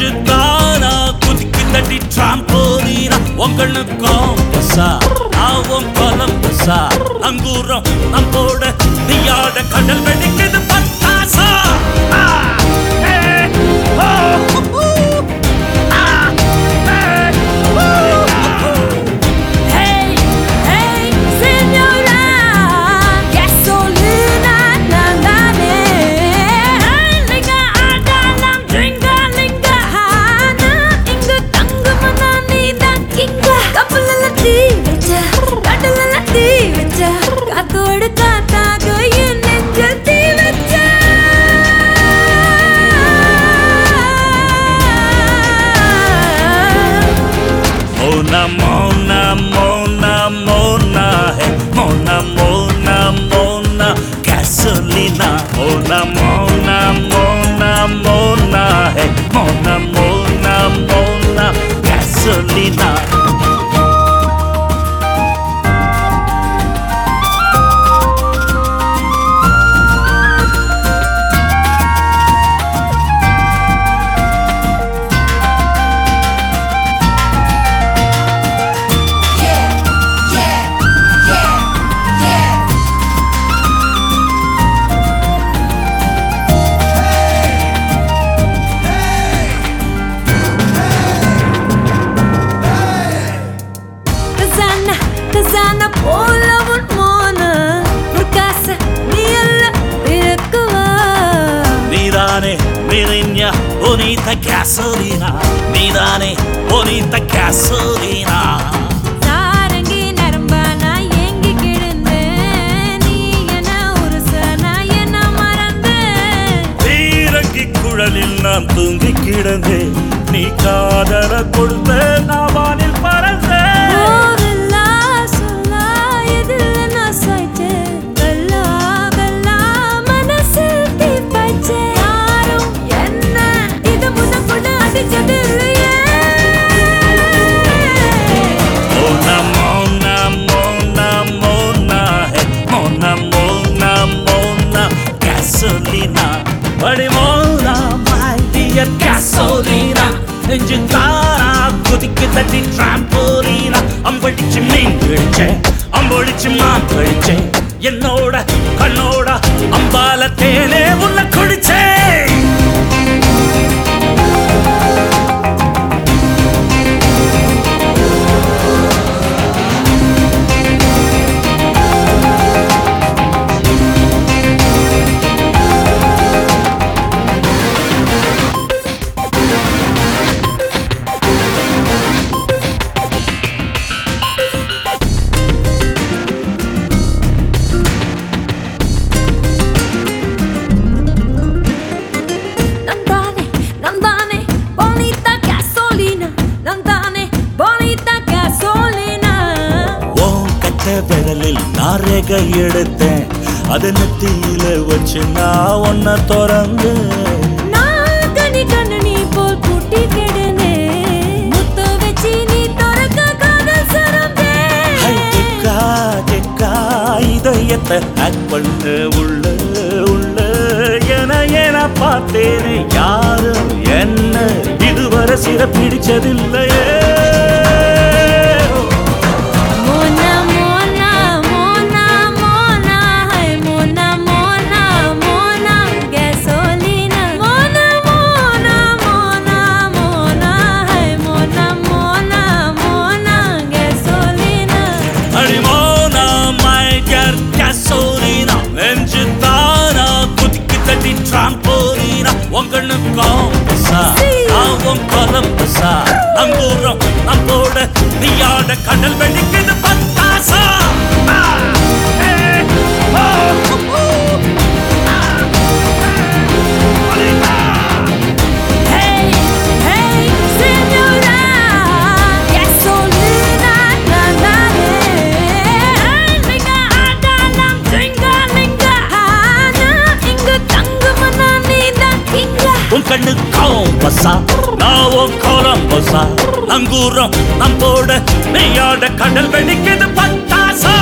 மூச்சு தானா குதிக்கு தட்டி டிராம்போலீனா உங்களுக்கும் பசா நாவும் கொலம் பசா. அங்கூரம் நம்மோட நீயாட கடல் வெடிக்குது. namona mona. the gasolina நீதானே பொறித்த gasolina நான் தூங்கி கிடந்தேன் நீ காதல அடிச்சது gasolina நெஞ்சு தாரா குதிக்கு தட்டி டிராம்போலீனா அம்படிச்சு மீன் கழிச்சே அம்பொடிச்சு மான் கழிச்சே என்னோட கண்ணோட அம்பால தேனே உன்னை குடிச்சே கையெடுத்தேன். அது நெத்தியில வச்சு நான் ஒன்ன தொடர்ந்து இதயத்தை ஹேக் பண்ண உள்ள உள்ள. என என பார்த்தேனே யாரும் என்ன? இதுவரை சிற பிடிச்சதில்லையே நீயாட கடல் வெளிக்கு கண்ணு காம்பஸா நாவும் கோலம்பஸா நங்கூரம் நம்போட நெய்யாட கடல் வெடிக்குது பட்டாசா.